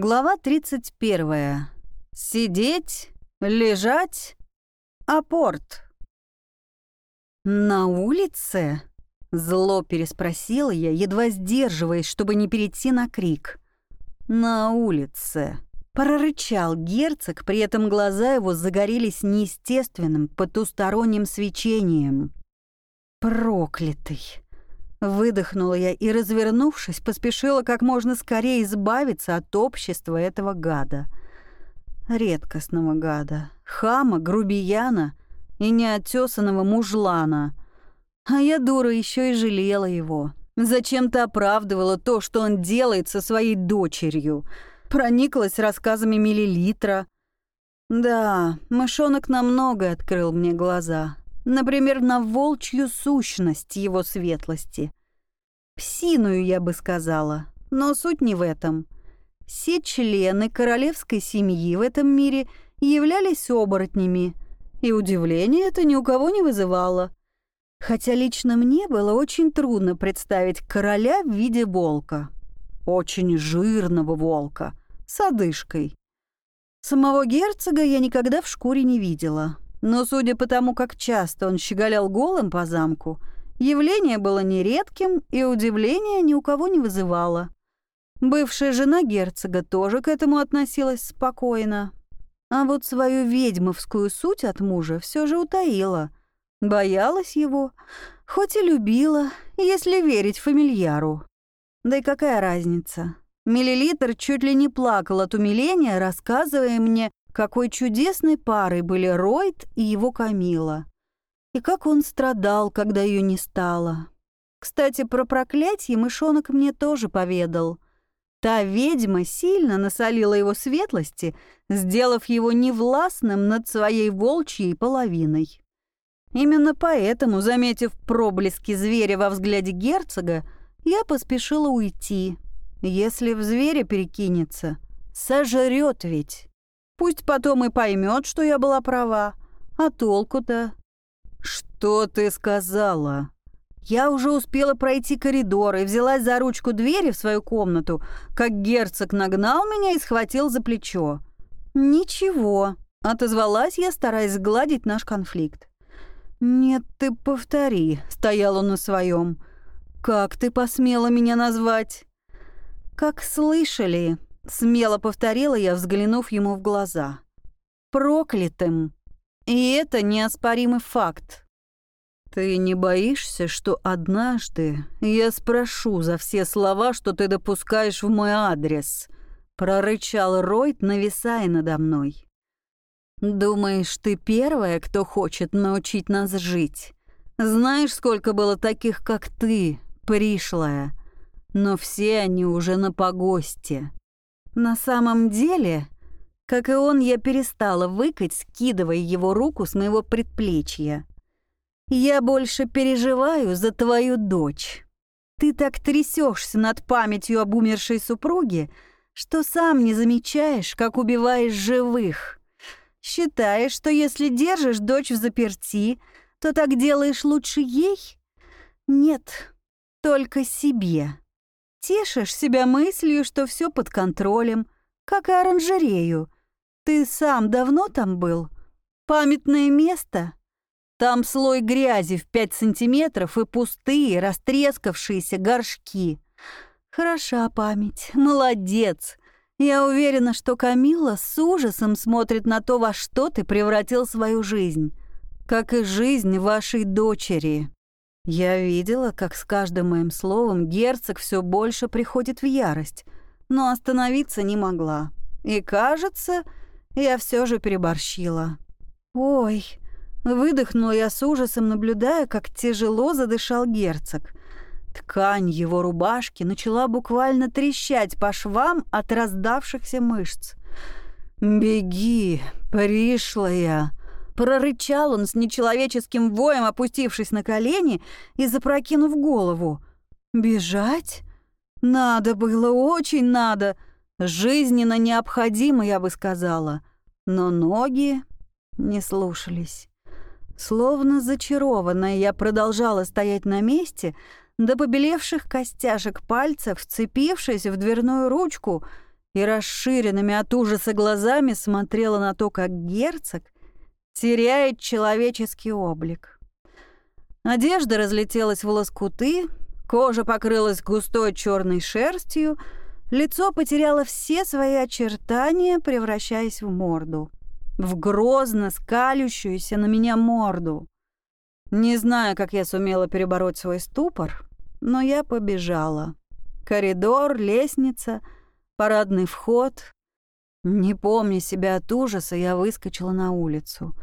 Глава 31. Сидеть, лежать, апорт. «На улице?» — зло переспросила я, едва сдерживаясь, чтобы не перейти на крик. «На улице», — прорычал герцог, при этом глаза его загорелись неестественным, потусторонним свечением. «Проклятый!» Выдохнула я и, развернувшись, поспешила как можно скорее избавиться от общества этого гада. Редкостного гада, хама, грубияна и неотесанного мужлана. А я, дура, еще и жалела его. Зачем-то оправдывала то, что он делает со своей дочерью. Прониклась рассказами миллилитра. Да, мышонок намного открыл мне глаза. Например, на волчью сущность его светлости. Псиную, я бы сказала, но суть не в этом. Все члены королевской семьи в этом мире являлись оборотнями, и удивление это ни у кого не вызывало. Хотя лично мне было очень трудно представить короля в виде волка. Очень жирного волка, с одышкой. Самого герцога я никогда в шкуре не видела. Но судя по тому, как часто он щеголял голым по замку, явление было нередким и удивления ни у кого не вызывало. Бывшая жена герцога тоже к этому относилась спокойно. А вот свою ведьмовскую суть от мужа все же утаила. Боялась его, хоть и любила, если верить фамильяру. Да и какая разница? Миллилитр чуть ли не плакал от умиления, рассказывая мне, какой чудесной парой были Ройд и его Камила. И как он страдал, когда ее не стало. Кстати, про проклятие мышонок мне тоже поведал. Та ведьма сильно насолила его светлости, сделав его невластным над своей волчьей половиной. Именно поэтому, заметив проблески зверя во взгляде герцога, я поспешила уйти. Если в зверя перекинется, сожрет ведь. Пусть потом и поймет, что я была права. А толку-то? Что ты сказала? Я уже успела пройти коридор и взялась за ручку двери в свою комнату, как герцог нагнал меня и схватил за плечо. «Ничего», — отозвалась я, стараясь сгладить наш конфликт. «Нет, ты повтори», — стоял он на своем. «Как ты посмела меня назвать?» «Как слышали», Смело повторила я, взглянув ему в глаза. Проклятым. И это неоспоримый факт. Ты не боишься, что однажды я спрошу за все слова, что ты допускаешь в мой адрес? Прорычал Ройд, нависая надо мной. Думаешь, ты первая, кто хочет научить нас жить? Знаешь, сколько было таких, как ты, пришлая? Но все они уже на погосте. На самом деле, как и он, я перестала выкать, скидывая его руку с моего предплечья. Я больше переживаю за твою дочь. Ты так трясешься над памятью об умершей супруге, что сам не замечаешь, как убиваешь живых. Считаешь, что если держишь дочь в заперти, то так делаешь лучше ей? Нет, только себе. Тешишь себя мыслью, что все под контролем, как и оранжерею. Ты сам давно там был? Памятное место? Там слой грязи в пять сантиметров и пустые, растрескавшиеся горшки. Хороша память, молодец. Я уверена, что Камила с ужасом смотрит на то, во что ты превратил свою жизнь, как и жизнь вашей дочери. Я видела, как с каждым моим словом герцог все больше приходит в ярость, но остановиться не могла. И, кажется, я все же переборщила. «Ой!» — выдохнула я с ужасом, наблюдая, как тяжело задышал герцог. Ткань его рубашки начала буквально трещать по швам от раздавшихся мышц. «Беги, пришлая!» Прорычал он с нечеловеческим воем, опустившись на колени и запрокинув голову. «Бежать? Надо было, очень надо. Жизненно необходимо, я бы сказала. Но ноги не слушались. Словно зачарованная, я продолжала стоять на месте, до побелевших костяшек пальцев, вцепившись в дверную ручку и расширенными от ужаса глазами смотрела на то, как герцог теряет человеческий облик. Одежда разлетелась в лоскуты, кожа покрылась густой черной шерстью, лицо потеряло все свои очертания, превращаясь в морду. В грозно скалющуюся на меня морду. Не знаю, как я сумела перебороть свой ступор, но я побежала. Коридор, лестница, парадный вход. Не помня себя от ужаса, я выскочила на улицу.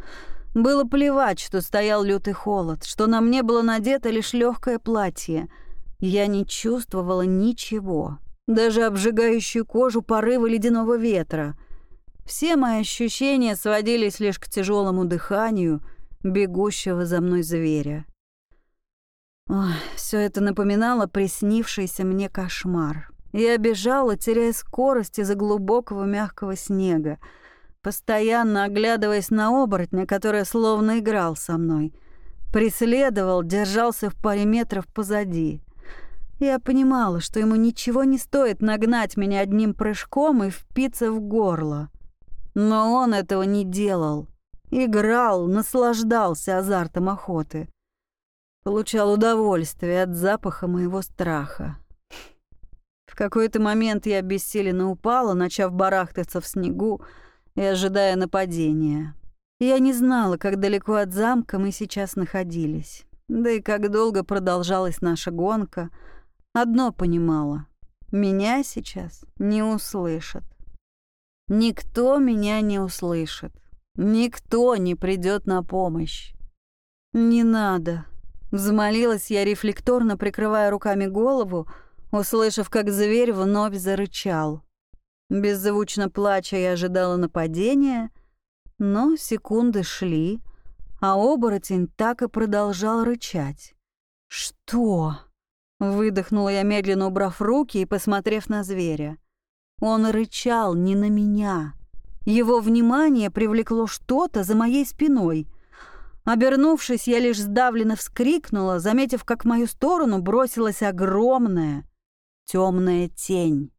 Было плевать, что стоял лютый холод, что на мне было надето лишь легкое платье. Я не чувствовала ничего, даже обжигающую кожу порыва ледяного ветра. Все мои ощущения сводились лишь к тяжелому дыханию бегущего за мной зверя. Все это напоминало приснившийся мне кошмар. Я бежала, теряя скорость из-за глубокого мягкого снега, постоянно оглядываясь на оборотня, который словно играл со мной. Преследовал, держался в паре метров позади. Я понимала, что ему ничего не стоит нагнать меня одним прыжком и впиться в горло. Но он этого не делал. Играл, наслаждался азартом охоты. Получал удовольствие от запаха моего страха. В какой-то момент я бессиленно упала, начав барахтаться в снегу и ожидая нападения. Я не знала, как далеко от замка мы сейчас находились, да и как долго продолжалась наша гонка. Одно понимала — меня сейчас не услышат. Никто меня не услышит. Никто не придет на помощь. «Не надо», Взмолилась я рефлекторно, прикрывая руками голову, услышав, как зверь вновь зарычал. Беззвучно плача я ожидала нападения, но секунды шли, а оборотень так и продолжал рычать. «Что?» — выдохнула я, медленно убрав руки и посмотрев на зверя. Он рычал не на меня. Его внимание привлекло что-то за моей спиной — Обернувшись, я лишь сдавленно вскрикнула, заметив, как в мою сторону бросилась огромная темная тень.